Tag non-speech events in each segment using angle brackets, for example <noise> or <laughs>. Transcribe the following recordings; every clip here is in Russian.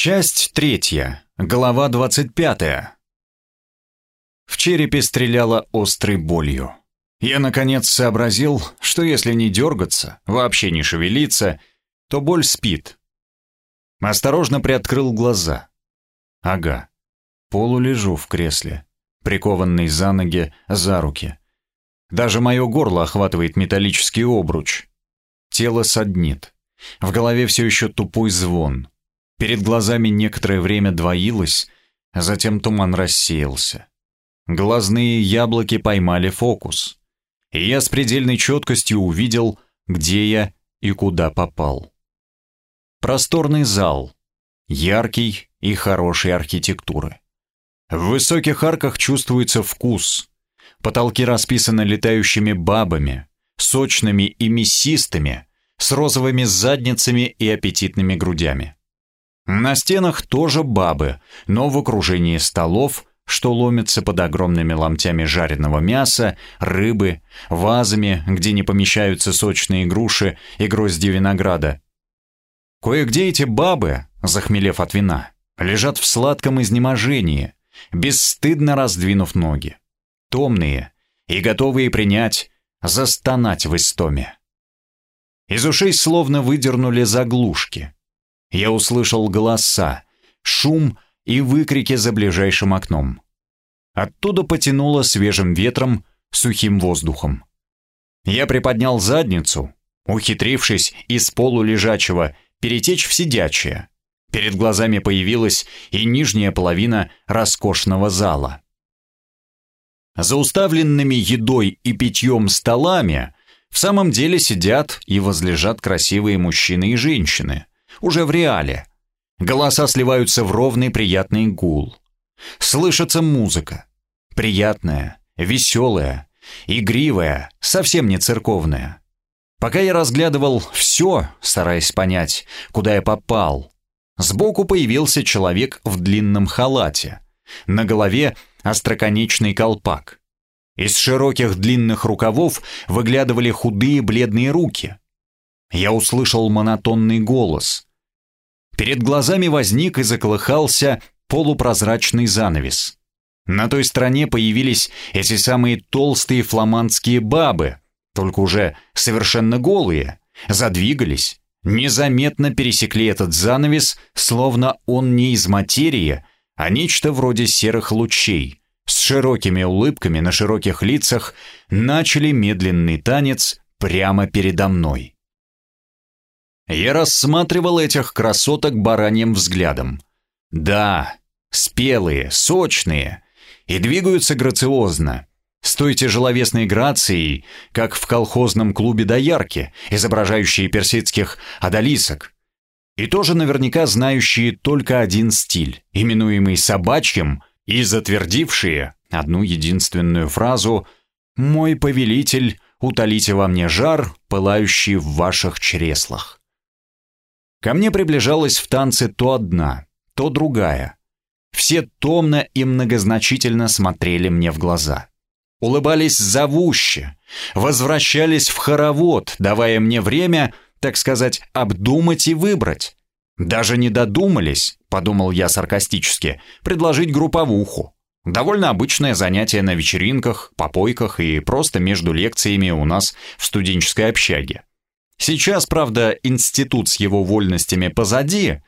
Часть третья. Глава двадцать пятая. В черепе стреляло острой болью. Я, наконец, сообразил, что если не дергаться, вообще не шевелиться, то боль спит. Осторожно приоткрыл глаза. Ага. Полулежу в кресле, прикованный за ноги, за руки. Даже мое горло охватывает металлический обруч. Тело саднит. В голове все еще тупой звон. Перед глазами некоторое время двоилось, а затем туман рассеялся. Глазные яблоки поймали фокус. И я с предельной четкостью увидел, где я и куда попал. Просторный зал, яркий и хорошей архитектуры. В высоких арках чувствуется вкус. Потолки расписаны летающими бабами, сочными и мясистыми, с розовыми задницами и аппетитными грудями. На стенах тоже бабы, но в окружении столов, что ломятся под огромными ломтями жареного мяса, рыбы, вазами, где не помещаются сочные груши и грозди винограда. Кое-где эти бабы, захмелев от вина, лежат в сладком изнеможении, бесстыдно раздвинув ноги, томные и готовые принять, застонать в истоме. Из ушей словно выдернули заглушки — я услышал голоса, шум и выкрики за ближайшим окном. Оттуда потянуло свежим ветром, сухим воздухом. Я приподнял задницу, ухитрившись из полулежачего перетечь в сидячее. Перед глазами появилась и нижняя половина роскошного зала. За уставленными едой и питьем столами в самом деле сидят и возлежат красивые мужчины и женщины – уже в реале. Голоса сливаются в ровный приятный гул. Слышится музыка. Приятная, веселая, игривая, совсем не церковная. Пока я разглядывал все, стараясь понять, куда я попал, сбоку появился человек в длинном халате. На голове остроконечный колпак. Из широких длинных рукавов выглядывали худые бледные руки. Я услышал монотонный голос. Перед глазами возник и заколыхался полупрозрачный занавес. На той стороне появились эти самые толстые фламандские бабы, только уже совершенно голые, задвигались, незаметно пересекли этот занавес, словно он не из материи, а нечто вроде серых лучей, с широкими улыбками на широких лицах, начали медленный танец прямо передо мной. Я рассматривал этих красоток бараньим взглядом. Да, спелые, сочные и двигаются грациозно, с той тяжеловесной грацией, как в колхозном клубе доярки, изображающие персидских адалисок. И тоже наверняка знающие только один стиль, именуемый собачьим, и затвердившие одну единственную фразу «Мой повелитель, утолите во мне жар, пылающий в ваших чреслах». Ко мне приближалась в танце то одна, то другая. Все томно и многозначительно смотрели мне в глаза. Улыбались зовуще, возвращались в хоровод, давая мне время, так сказать, обдумать и выбрать. Даже не додумались, подумал я саркастически, предложить групповуху. Довольно обычное занятие на вечеринках, попойках и просто между лекциями у нас в студенческой общаге. Сейчас, правда, институт с его вольностями позади,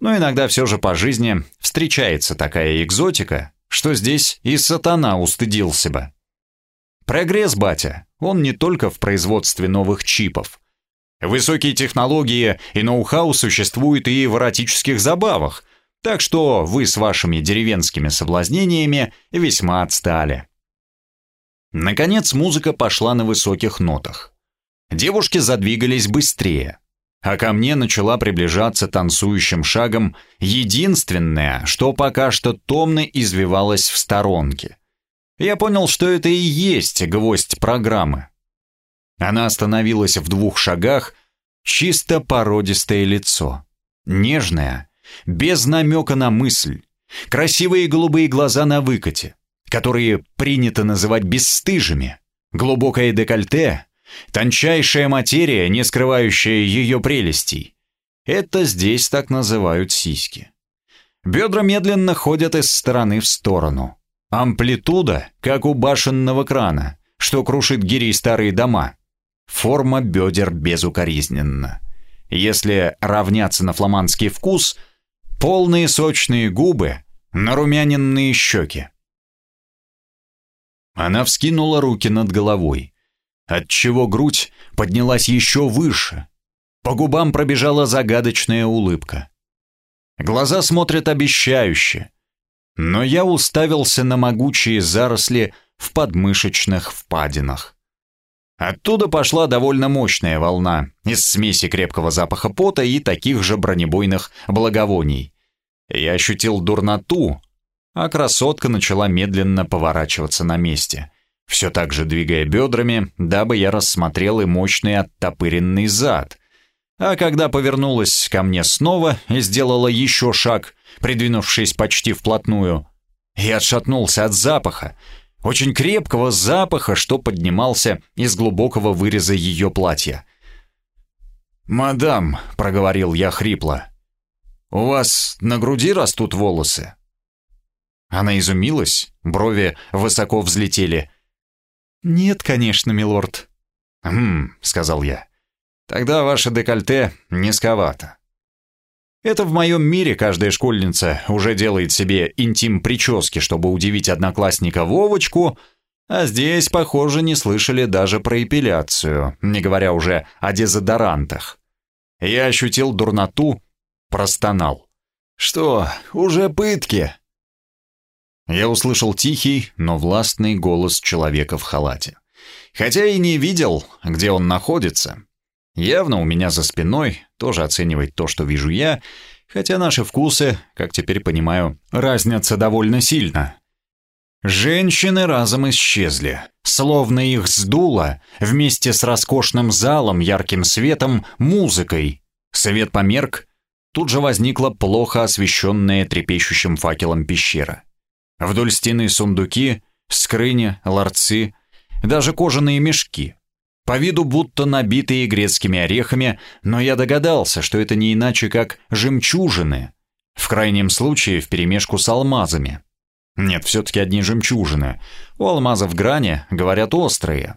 но иногда все же по жизни встречается такая экзотика, что здесь и сатана устыдился бы. Прогресс, батя, он не только в производстве новых чипов. Высокие технологии и ноу-хау существуют и в эротических забавах, так что вы с вашими деревенскими соблазнениями весьма отстали. Наконец музыка пошла на высоких нотах. Девушки задвигались быстрее, а ко мне начала приближаться танцующим шагом единственное, что пока что томно извивалось в сторонке. Я понял, что это и есть гвоздь программы. Она остановилась в двух шагах, чисто породистое лицо, нежное, без намека на мысль, красивые голубые глаза на выкате, которые принято называть бесстыжими, глубокое декольте, Тончайшая материя, не скрывающая ее прелестей. Это здесь так называют сиськи. Бедра медленно ходят из стороны в сторону. Амплитуда, как у башенного крана, что крушит гири старые дома. Форма бедер безукоризненна. Если равняться на фламандский вкус, полные сочные губы, нарумяненные щеки. Она вскинула руки над головой, отчего грудь поднялась еще выше. По губам пробежала загадочная улыбка. Глаза смотрят обещающе, но я уставился на могучие заросли в подмышечных впадинах. Оттуда пошла довольно мощная волна из смеси крепкого запаха пота и таких же бронебойных благовоний. Я ощутил дурноту, а красотка начала медленно поворачиваться на месте, все так же двигая бедрами, дабы я рассмотрел и мощный оттопыренный зад. А когда повернулась ко мне снова и сделала еще шаг, придвинувшись почти вплотную, я отшатнулся от запаха, очень крепкого запаха, что поднимался из глубокого выреза ее платья. «Мадам», — проговорил я хрипло, — «у вас на груди растут волосы?» Она изумилась, брови высоко взлетели. «Нет, конечно, милорд». «Хм», — сказал я, — «тогда ваше декольте низковато». Это в моем мире каждая школьница уже делает себе интим-прически, чтобы удивить одноклассника Вовочку, а здесь, похоже, не слышали даже про эпиляцию, не говоря уже о дезодорантах. Я ощутил дурноту, простонал. «Что, уже пытки?» Я услышал тихий, но властный голос человека в халате. Хотя и не видел, где он находится, Явно у меня за спиной тоже оценивать то, что вижу я, хотя наши вкусы, как теперь понимаю, разнятся довольно сильно. Женщины разом исчезли, словно их сдуло вместе с роскошным залом, ярким светом, музыкой. Свет померк, тут же возникла плохо освещенная трепещущим факелом пещера. Вдоль стены сундуки, скрыни, ларцы, даже кожаные мешки — по виду будто набитые грецкими орехами, но я догадался, что это не иначе как жемчужины, в крайнем случае вперемешку с алмазами. Нет, все-таки одни жемчужины. У алмазов грани, говорят, острые.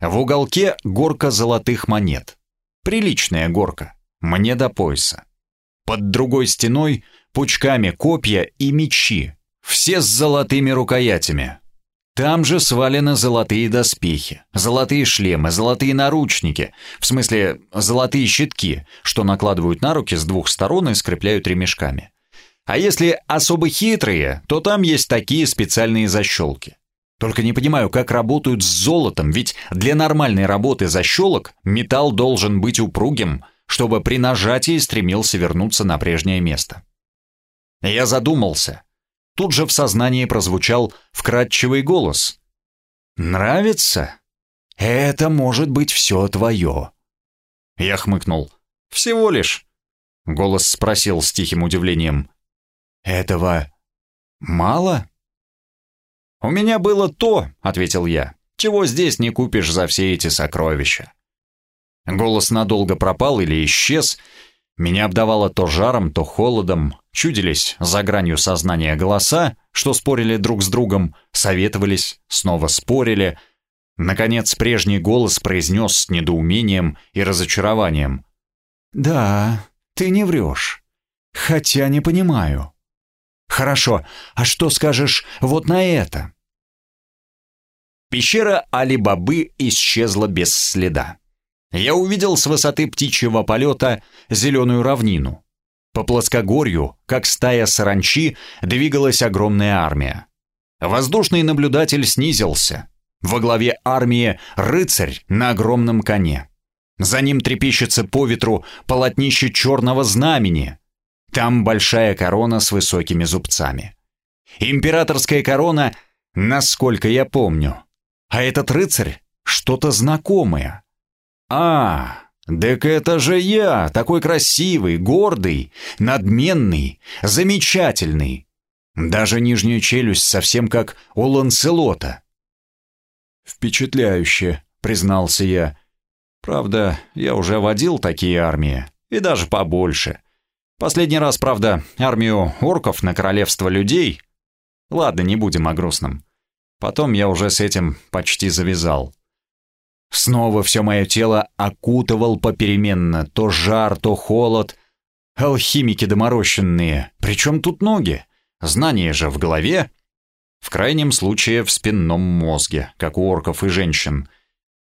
В уголке горка золотых монет. Приличная горка, мне до пояса. Под другой стеной пучками копья и мечи, все с золотыми рукоятями, там же свалены золотые доспехи, золотые шлемы, золотые наручники, в смысле золотые щитки, что накладывают на руки с двух сторон и скрепляют ремешками. А если особо хитрые, то там есть такие специальные защелки. Только не понимаю, как работают с золотом, ведь для нормальной работы защелок металл должен быть упругим, чтобы при нажатии стремился вернуться на прежнее место. Я задумался, Тут же в сознании прозвучал вкрадчивый голос. «Нравится? Это может быть все твое». Я хмыкнул. «Всего лишь?» Голос спросил с тихим удивлением. «Этого мало?» «У меня было то», — ответил я, — «чего здесь не купишь за все эти сокровища». Голос надолго пропал или исчез, меня обдавало то жаром, то холодом, чудились за гранью сознания голоса, что спорили друг с другом, советовались, снова спорили. Наконец прежний голос произнес с недоумением и разочарованием. «Да, ты не врешь. Хотя не понимаю». «Хорошо, а что скажешь вот на это?» Пещера Али-Бабы исчезла без следа я увидел с высоты птичьего полета зеленую равнину. По плоскогорью, как стая саранчи, двигалась огромная армия. Воздушный наблюдатель снизился. Во главе армии рыцарь на огромном коне. За ним трепещется по ветру полотнище черного знамени. Там большая корона с высокими зубцами. Императорская корона, насколько я помню. А этот рыцарь — что-то знакомое. «А, так это же я, такой красивый, гордый, надменный, замечательный. Даже нижняя челюсть совсем как у Ланселота». «Впечатляюще», — признался я. «Правда, я уже водил такие армии, и даже побольше. Последний раз, правда, армию орков на королевство людей. Ладно, не будем о грустном. Потом я уже с этим почти завязал. Снова все мое тело окутывал попеременно, то жар, то холод. Алхимики доморощенные, причем тут ноги? Знания же в голове. В крайнем случае в спинном мозге, как у орков и женщин.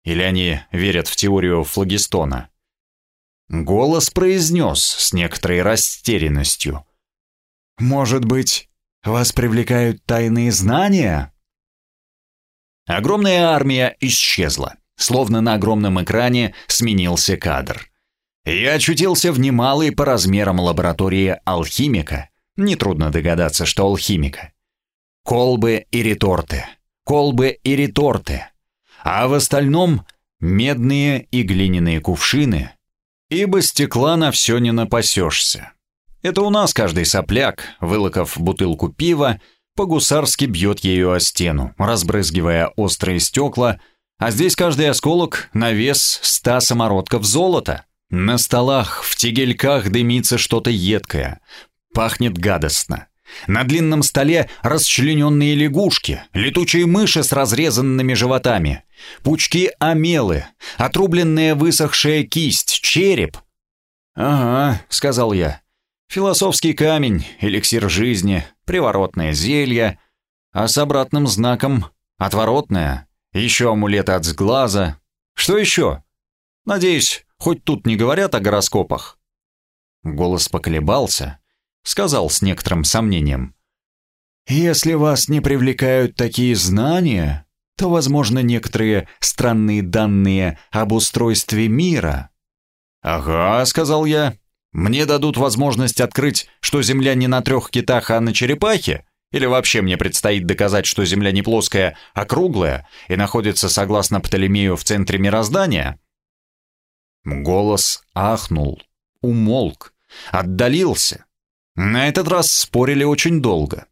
Или они верят в теорию флагистона? Голос произнес с некоторой растерянностью. «Может быть, вас привлекают тайные знания?» Огромная армия исчезла. Словно на огромном экране сменился кадр. Я очутился в немалой по размерам лаборатории алхимика. Нетрудно догадаться, что алхимика. Колбы и реторты, колбы и реторты. А в остальном медные и глиняные кувшины. Ибо стекла на все не напасешься. Это у нас каждый сопляк, вылокав бутылку пива, по-гусарски бьет ею о стену, разбрызгивая острые стекла – а здесь каждый осколок на вес ста самородков золота. На столах, в тегельках дымится что-то едкое. Пахнет гадостно. На длинном столе расчлененные лягушки, летучие мыши с разрезанными животами, пучки амелы, отрубленная высохшая кисть, череп. «Ага», — сказал я, — «философский камень, эликсир жизни, приворотное зелье, а с обратным знаком — отворотное, еще амулеты от сглаза. Что еще? Надеюсь, хоть тут не говорят о гороскопах. Голос поколебался, сказал с некоторым сомнением. «Если вас не привлекают такие знания, то, возможно, некоторые странные данные об устройстве мира». «Ага», — сказал я, — «мне дадут возможность открыть, что Земля не на трех китах, а на черепахе, или вообще мне предстоит доказать, что Земля не плоская, а круглая и находится, согласно Птолемею, в центре мироздания? Голос ахнул, умолк, отдалился. На этот раз спорили очень долго.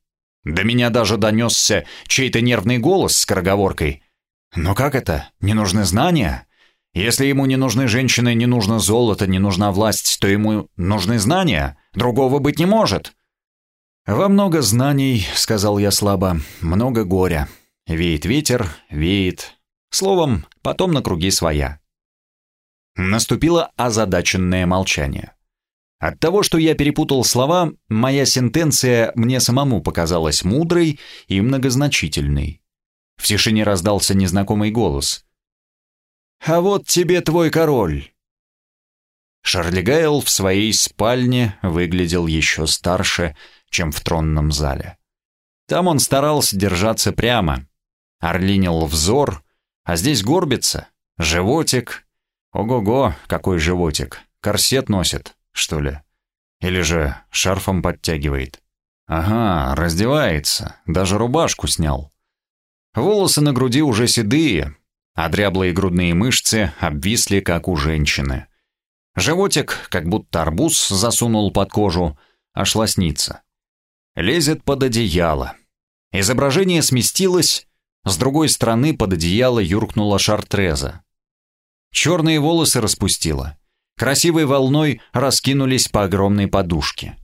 До меня даже донесся чей-то нервный голос с скороговоркой. «Но как это? Не нужны знания? Если ему не нужны женщины, не нужно золото, не нужна власть, то ему нужны знания. Другого быть не может». «Во много знаний», — сказал я слабо, — «много горя. Веет ветер, веет. Словом, потом на круги своя». Наступило озадаченное молчание. От того, что я перепутал слова, моя сентенция мне самому показалась мудрой и многозначительной. В тишине раздался незнакомый голос. «А вот тебе твой король!» Шарли Гайл в своей спальне выглядел еще старше, чем в тронном зале. Там он старался держаться прямо, орлинил взор, а здесь горбится, животик. Ого-го, какой животик, корсет носит, что ли? Или же шарфом подтягивает? Ага, раздевается, даже рубашку снял. Волосы на груди уже седые, а дряблые грудные мышцы обвисли, как у женщины. Животик, как будто арбуз засунул под кожу, аж лоснится лезет под одеяло. Изображение сместилось, с другой стороны под одеяло юркнула шартреза. Черные волосы распустила. Красивой волной раскинулись по огромной подушке.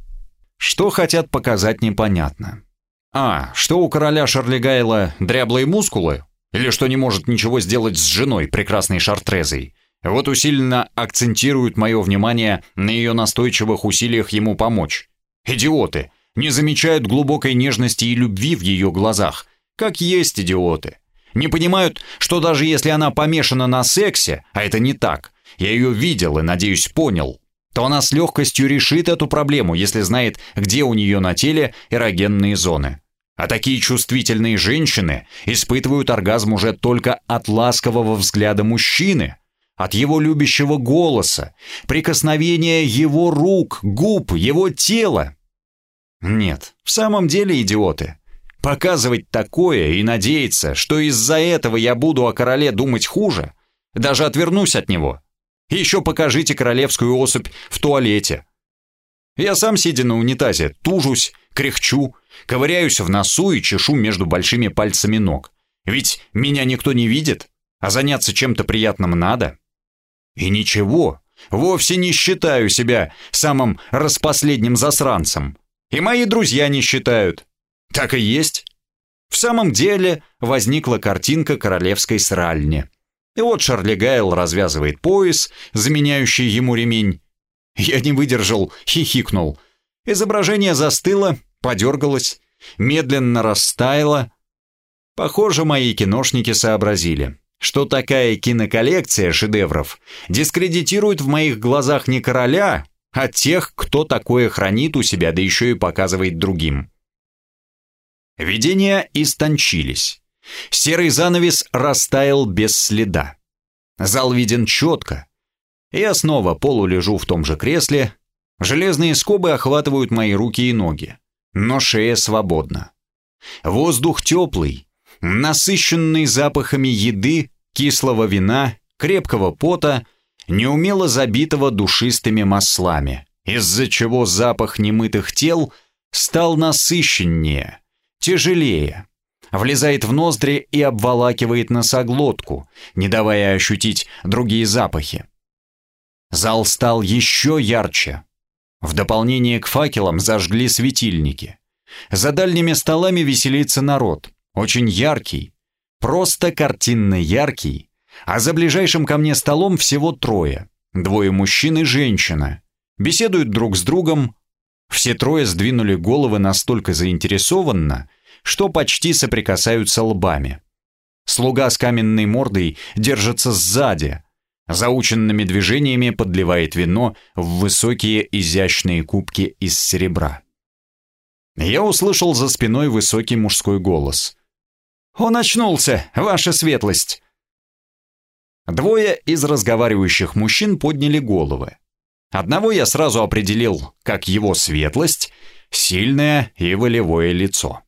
Что хотят показать, непонятно. А, что у короля Шарлигайла дряблые мускулы? Или что не может ничего сделать с женой, прекрасной шартрезой? Вот усиленно акцентируют мое внимание на ее настойчивых усилиях ему помочь. Идиоты! Не замечают глубокой нежности и любви в ее глазах, как есть идиоты. Не понимают, что даже если она помешана на сексе, а это не так, я ее видел и, надеюсь, понял, то она с легкостью решит эту проблему, если знает, где у нее на теле эрогенные зоны. А такие чувствительные женщины испытывают оргазм уже только от ласкового взгляда мужчины, от его любящего голоса, прикосновения его рук, губ, его тела. Нет, в самом деле идиоты. Показывать такое и надеяться, что из-за этого я буду о короле думать хуже, даже отвернусь от него. Еще покажите королевскую особь в туалете. Я сам, сидя на унитазе, тужусь, кряхчу, ковыряюсь в носу и чешу между большими пальцами ног. Ведь меня никто не видит, а заняться чем-то приятным надо. И ничего, Вовсе не считаю себя самым распоследним засранцем. И мои друзья не считают. Так и есть. В самом деле возникла картинка королевской сральни. И вот Шарли Гайл развязывает пояс, заменяющий ему ремень. Я не выдержал, хихикнул. Изображение застыло, подергалось, медленно растаяло. Похоже, мои киношники сообразили, что такая киноколлекция шедевров дискредитирует в моих глазах не короля, а тех, кто такое хранит у себя, да еще и показывает другим. Видения истончились. Серый занавес растаял без следа. Зал виден четко. Я снова полулежу в том же кресле. Железные скобы охватывают мои руки и ноги. Но шея свободна. Воздух теплый, насыщенный запахами еды, кислого вина, крепкого пота, неумело забитого душистыми маслами, из-за чего запах немытых тел стал насыщеннее, тяжелее, влезает в ноздри и обволакивает носоглотку, не давая ощутить другие запахи. Зал стал еще ярче. В дополнение к факелам зажгли светильники. За дальними столами веселится народ, очень яркий, просто картинно яркий, а за ближайшим ко мне столом всего трое, двое мужчин и женщина. Беседуют друг с другом, все трое сдвинули головы настолько заинтересованно, что почти соприкасаются лбами. Слуга с каменной мордой держится сзади, заученными движениями подливает вино в высокие изящные кубки из серебра. Я услышал за спиной высокий мужской голос. «Он очнулся, ваша светлость!» Двое из разговаривающих мужчин подняли головы. Одного я сразу определил как его светлость, сильное и волевое лицо.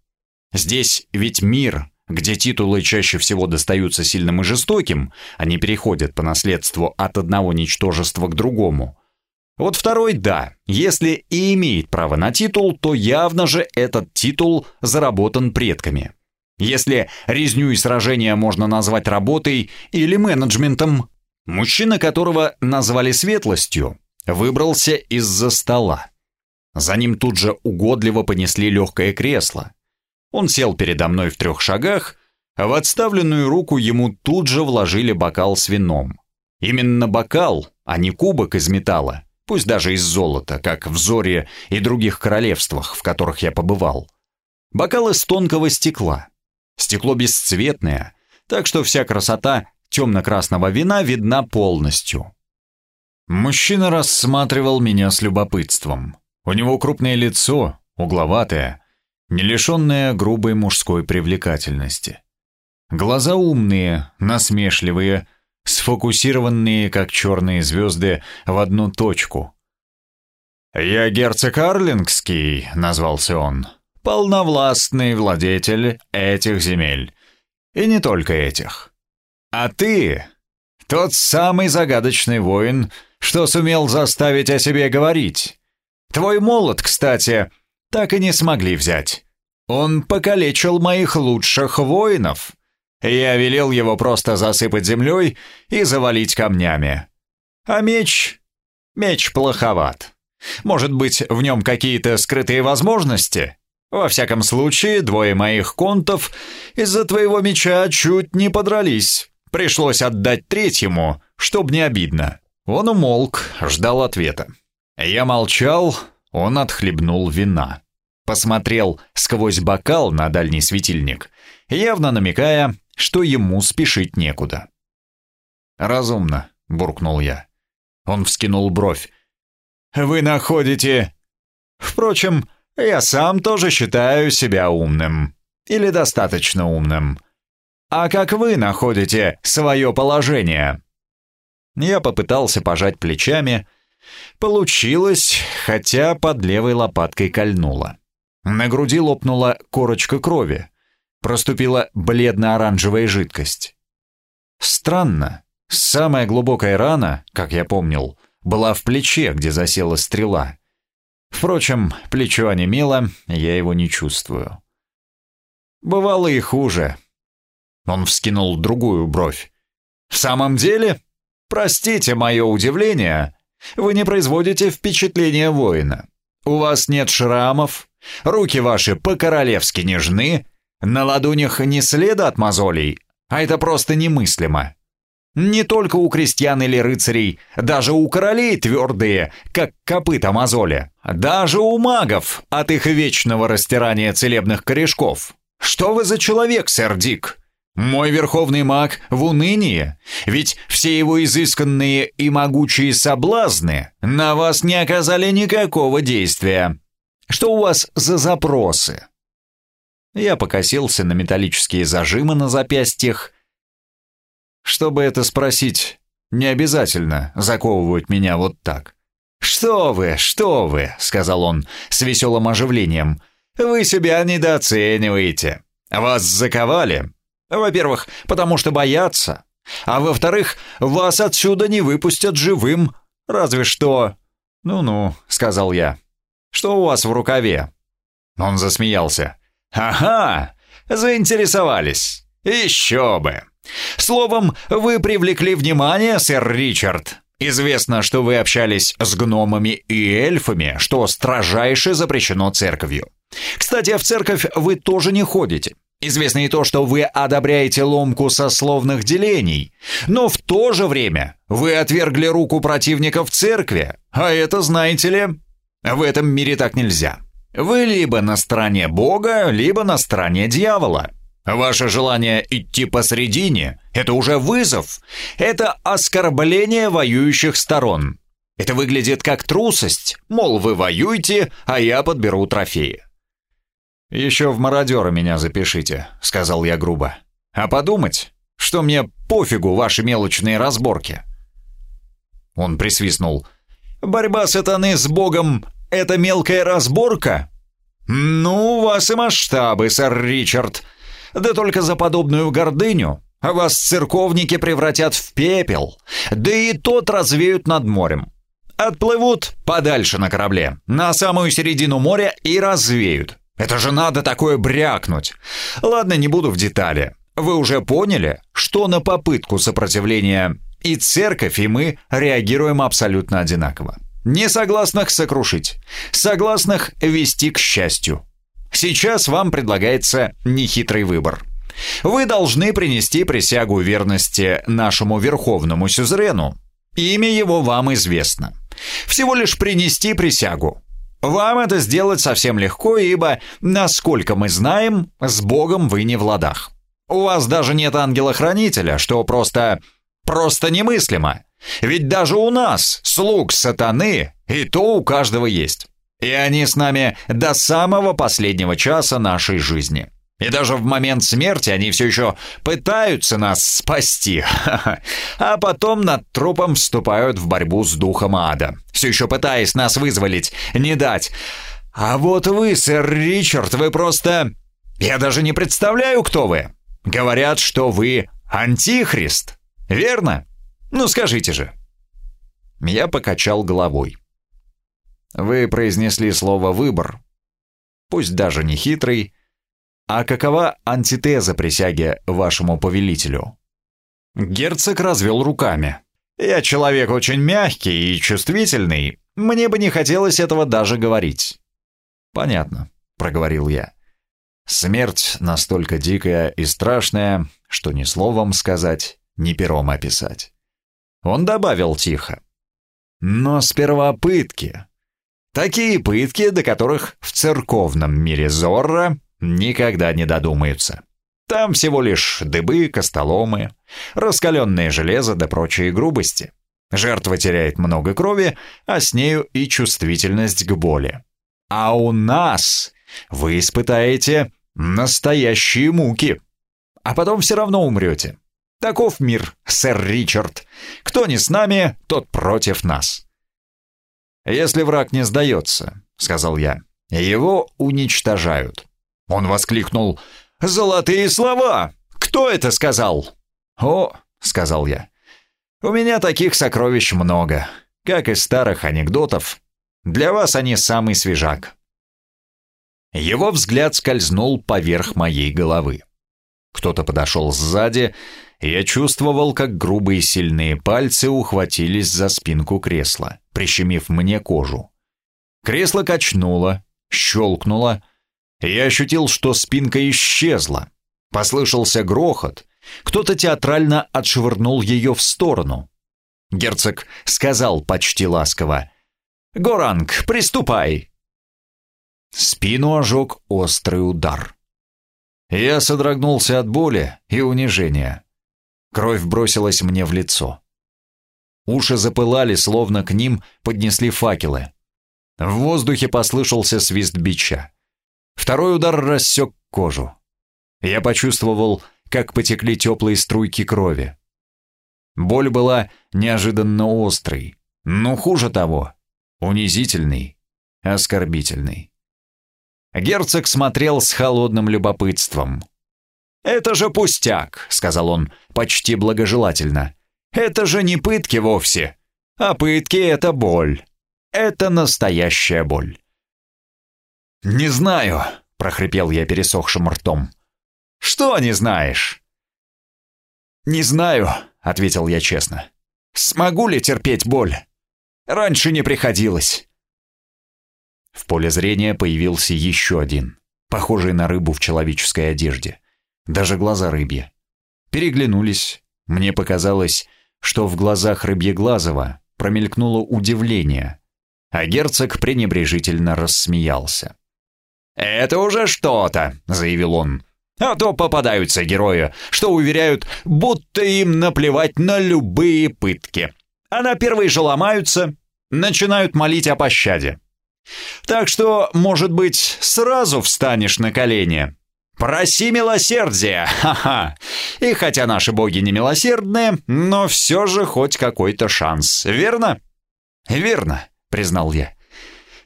Здесь ведь мир, где титулы чаще всего достаются сильным и жестоким, они переходят по наследству от одного ничтожества к другому. Вот второй – да, если и имеет право на титул, то явно же этот титул заработан предками. Если резню и сражения можно назвать работой или менеджментом, мужчина, которого назвали светлостью, выбрался из-за стола. За ним тут же угодливо понесли легкое кресло. Он сел передо мной в трех шагах, а в отставленную руку ему тут же вложили бокал с вином. Именно бокал, а не кубок из металла, пусть даже из золота, как в Зоре и других королевствах, в которых я побывал. Бокал из тонкого стекла. Стекло бесцветное, так что вся красота темно-красного вина видна полностью. Мужчина рассматривал меня с любопытством. У него крупное лицо, угловатое, не лишенное грубой мужской привлекательности. Глаза умные, насмешливые, сфокусированные, как черные звезды, в одну точку. «Я герцог Арлингский», — назвался он, — «полновластный владетель этих земель. И не только этих. А ты — тот самый загадочный воин, что сумел заставить о себе говорить. Твой молот, кстати, так и не смогли взять. Он покалечил моих лучших воинов. Я велел его просто засыпать землей и завалить камнями. А меч... Меч плоховат. Может быть, в нем какие-то скрытые возможности? Во всяком случае, двое моих контов из-за твоего меча чуть не подрались. Пришлось отдать третьему, чтоб не обидно. Он умолк, ждал ответа. Я молчал, он отхлебнул вина. Посмотрел сквозь бокал на дальний светильник, явно намекая, что ему спешить некуда. «Разумно», — буркнул я. Он вскинул бровь. «Вы находите...» «Впрочем, я сам тоже считаю себя умным. Или достаточно умным. А как вы находите свое положение?» Я попытался пожать плечами. Получилось, хотя под левой лопаткой кольнуло. На груди лопнула корочка крови. Проступила бледно-оранжевая жидкость. Странно. Самая глубокая рана, как я помнил, была в плече, где засела стрела. Впрочем, плечо онемело, я его не чувствую. Бывало и хуже. Он вскинул другую бровь. «В самом деле?» Простите мое удивление, Вы не производите впечатления воина. У вас нет шрамов, руки ваши по-королевски нежны, на ладонях не следа от мозолей, а это просто немыслимо. Не только у крестьян или рыцарей, даже у королей твердые, как копыта мозоли. Даже у магов от их вечного растирания целебных корешков. Что вы за человек, сэр Дик? Мой верховный маг в унынии, ведь все его изысканные и могучие соблазны на вас не оказали никакого действия. Что у вас за запросы? Я покосился на металлические зажимы на запястьях, чтобы это спросить, не обязательно заковывать меня вот так. «Что вы, что вы», — сказал он с веселым оживлением, — «вы себя недооцениваете. Вас заковали. Во-первых, потому что боятся, а во-вторых, вас отсюда не выпустят живым, разве что...» «Ну-ну», — сказал я, — «что у вас в рукаве?» Он засмеялся. «Ага, заинтересовались. Еще бы. Словом, вы привлекли внимание, сэр Ричард. Известно, что вы общались с гномами и эльфами, что строжайше запрещено церковью. Кстати, в церковь вы тоже не ходите. Известно и то, что вы одобряете ломку сословных делений, но в то же время вы отвергли руку противников церкви, а это, знаете ли, в этом мире так нельзя. Вы либо на стороне Бога, либо на стороне дьявола. Ваше желание идти посредине – это уже вызов. Это оскорбление воюющих сторон. Это выглядит как трусость, мол, вы воюете, а я подберу трофеи. «Еще в мародеры меня запишите», — сказал я грубо. «А подумать, что мне пофигу ваши мелочные разборки». Он присвистнул. «Борьба сатаны с Богом — это мелкая разборка?» «Ну, у вас и масштабы, сэр Ричард. Да только за подобную гордыню вас церковники превратят в пепел, да и тот развеют над морем. Отплывут подальше на корабле, на самую середину моря и развеют. Это же надо такое брякнуть. Ладно, не буду в детали. Вы уже поняли, что на попытку сопротивления и церковь, и мы реагируем абсолютно одинаково. Несогласных сокрушить, согласных вести к счастью. Сейчас вам предлагается нехитрый выбор. Вы должны принести присягу верности нашему верховному сюзерену. Имя его вам известно. Всего лишь принести присягу. Вам это сделать совсем легко, ибо, насколько мы знаем, с Богом вы не в ладах. У вас даже нет ангела-хранителя, что просто... просто немыслимо. Ведь даже у нас, слуг сатаны, и то у каждого есть. И они с нами до самого последнего часа нашей жизни. И даже в момент смерти они все еще пытаются нас спасти. <laughs> А потом над трупом вступают в борьбу с духом ада. Все еще пытаясь нас вызволить, не дать. А вот вы, сэр Ричард, вы просто... Я даже не представляю, кто вы. Говорят, что вы антихрист. Верно? Ну скажите же. Я покачал головой. Вы произнесли слово «выбор». Пусть даже не хитрый. А какова антитеза присяги вашему повелителю? Герцог развел руками. Я человек очень мягкий и чувствительный. Мне бы не хотелось этого даже говорить. Понятно, проговорил я. Смерть настолько дикая и страшная, что ни словом сказать, ни пером описать. Он добавил тихо. Но сперва пытки. Такие пытки, до которых в церковном мире Зорро никогда не додумаются. Там всего лишь дыбы, костоломы, раскаленное железо да прочие грубости. Жертва теряет много крови, а с нею и чувствительность к боли. А у нас вы испытаете настоящие муки. А потом все равно умрете. Таков мир, сэр Ричард. Кто не с нами, тот против нас. «Если враг не сдается», — сказал я, — «его уничтожают». Он воскликнул «Золотые слова! Кто это сказал?» «О», — сказал я, — «у меня таких сокровищ много, как и старых анекдотов. Для вас они самый свежак». Его взгляд скользнул поверх моей головы. Кто-то подошел сзади Я чувствовал, как грубые сильные пальцы ухватились за спинку кресла, прищемив мне кожу. Кресло качнуло, щелкнуло. Я ощутил, что спинка исчезла. Послышался грохот. Кто-то театрально отшвырнул ее в сторону. Герцог сказал почти ласково. «Горанг, приступай!» Спину ожег острый удар. Я содрогнулся от боли и унижения. Кровь бросилась мне в лицо. Уши запылали, словно к ним поднесли факелы. В воздухе послышался свист бича. Второй удар рассек кожу. Я почувствовал, как потекли теплые струйки крови. Боль была неожиданно острой, но хуже того, унизительной, оскорбительной. Герцог смотрел с холодным любопытством. «Это же пустяк», — сказал он почти благожелательно. «Это же не пытки вовсе, а пытки — это боль. Это настоящая боль». «Не знаю», — прохрипел я пересохшим ртом. «Что не знаешь?» «Не знаю», — ответил я честно. «Смогу ли терпеть боль? Раньше не приходилось». В поле зрения появился еще один, похожий на рыбу в человеческой одежде даже глаза рыбьи. Переглянулись. Мне показалось, что в глазах Рыбьеглазова промелькнуло удивление, а герцог пренебрежительно рассмеялся. «Это уже что-то», — заявил он. «А то попадаются герои, что уверяют, будто им наплевать на любые пытки. А на первые же ломаются, начинают молить о пощаде. Так что, может быть, сразу встанешь на колени, Проси милосердия, ха-ха. И хотя наши боги не милосердные, но все же хоть какой-то шанс, верно? Верно, признал я.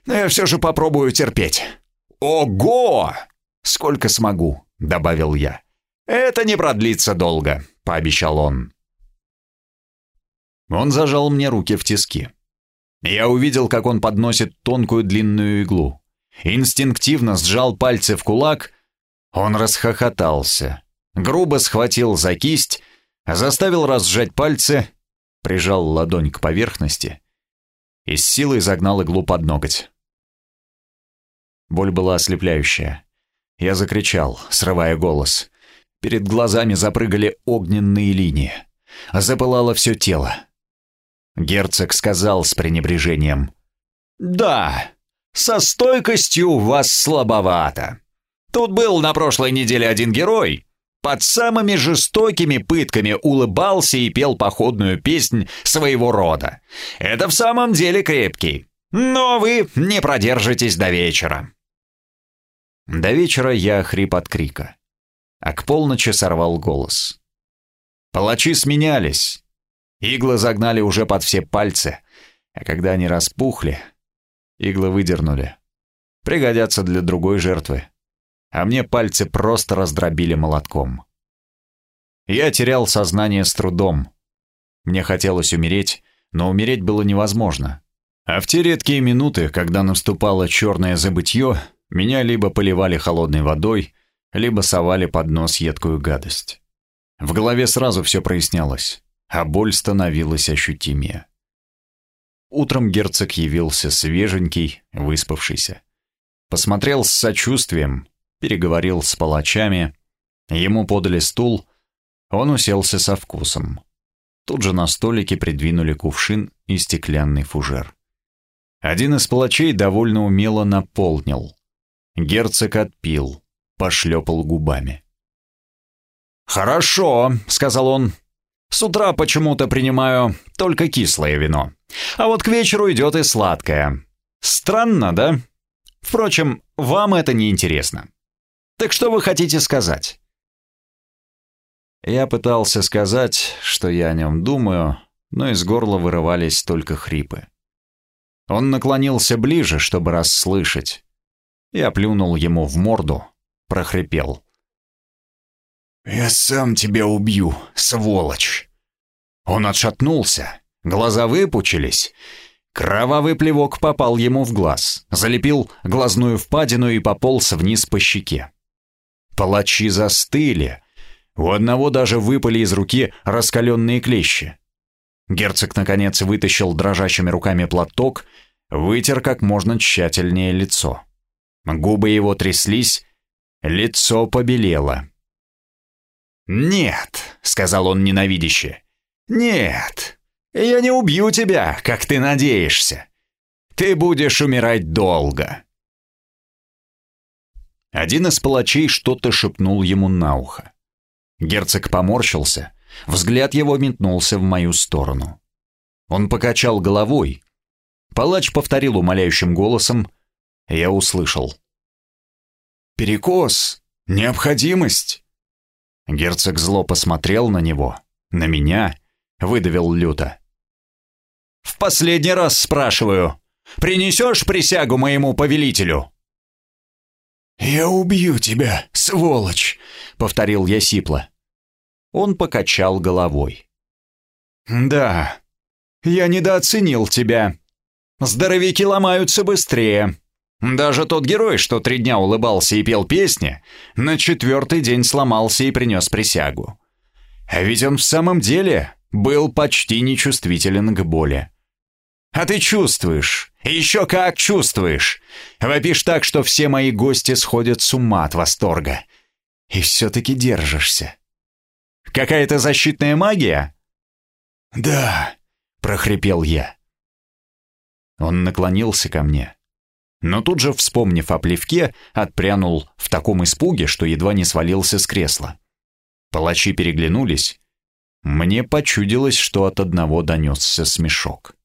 Но я все же попробую терпеть. Ого! Сколько смогу, добавил я. Это не продлится долго, пообещал он. Он зажал мне руки в тиски. Я увидел, как он подносит тонкую длинную иглу. Инстинктивно сжал пальцы в кулак он расхохотался, грубо схватил за кисть, заставил разжать пальцы, прижал ладонь к поверхности и с силой загнал иглу под ноготь. Боль была ослепляющая. Я закричал, срывая голос. Перед глазами запрыгали огненные линии. Запылало все тело. Герцог сказал с пренебрежением. «Да, со стойкостью у вас слабовато. Тут был на прошлой неделе один герой. Под самыми жестокими пытками улыбался и пел походную песнь своего рода. Это в самом деле крепкий. Но вы не продержитесь до вечера. До вечера я хрип от крика, а к полночи сорвал голос. Палачи сменялись. Иглы загнали уже под все пальцы, а когда они распухли, иглы выдернули. Пригодятся для другой жертвы а мне пальцы просто раздробили молотком. Я терял сознание с трудом. Мне хотелось умереть, но умереть было невозможно. А в те редкие минуты, когда наступало черное забытье, меня либо поливали холодной водой, либо совали под нос едкую гадость. В голове сразу все прояснялось, а боль становилась ощутимее. Утром герцог явился свеженький, выспавшийся. Посмотрел с сочувствием, переговорил с палачами, ему подали стул, он уселся со вкусом. Тут же на столике придвинули кувшин и стеклянный фужер. Один из палачей довольно умело наполнил. Герцог отпил, пошлепал губами. «Хорошо», — сказал он. «С утра почему-то принимаю только кислое вино. А вот к вечеру идет и сладкое. Странно, да? Впрочем, вам это не интересно. Так что вы хотите сказать?» Я пытался сказать, что я о нем думаю, но из горла вырывались только хрипы. Он наклонился ближе, чтобы расслышать. Я плюнул ему в морду, прохрипел. «Я сам тебя убью, сволочь!» Он отшатнулся, глаза выпучились. Кровавый плевок попал ему в глаз, залепил глазную впадину и пополз вниз по щеке. Палачи застыли. У одного даже выпали из руки раскаленные клещи. Герцог, наконец, вытащил дрожащими руками платок, вытер как можно тщательнее лицо. Губы его тряслись, лицо побелело. «Нет», — сказал он ненавидяще, — «нет, я не убью тебя, как ты надеешься. Ты будешь умирать долго». Один из палачей что-то шепнул ему на ухо. Герцог поморщился, взгляд его метнулся в мою сторону. Он покачал головой. Палач повторил умоляющим голосом. Я услышал. «Перекос! Необходимость!» Герцог зло посмотрел на него, на меня, выдавил люто. «В последний раз спрашиваю, принесешь присягу моему повелителю?» «Я убью тебя, сволочь!» — повторил я сипло. Он покачал головой. «Да, я недооценил тебя. Здоровики ломаются быстрее. Даже тот герой, что три дня улыбался и пел песни, на четвертый день сломался и принес присягу. А ведь он в самом деле был почти нечувствителен к боли. А ты чувствуешь, еще как чувствуешь. Вопишь так, что все мои гости сходят с ума от восторга. И все-таки держишься. Какая-то защитная магия? Да, прохрипел я. Он наклонился ко мне. Но тут же, вспомнив о плевке, отпрянул в таком испуге, что едва не свалился с кресла. Палачи переглянулись. Мне почудилось, что от одного донесся смешок.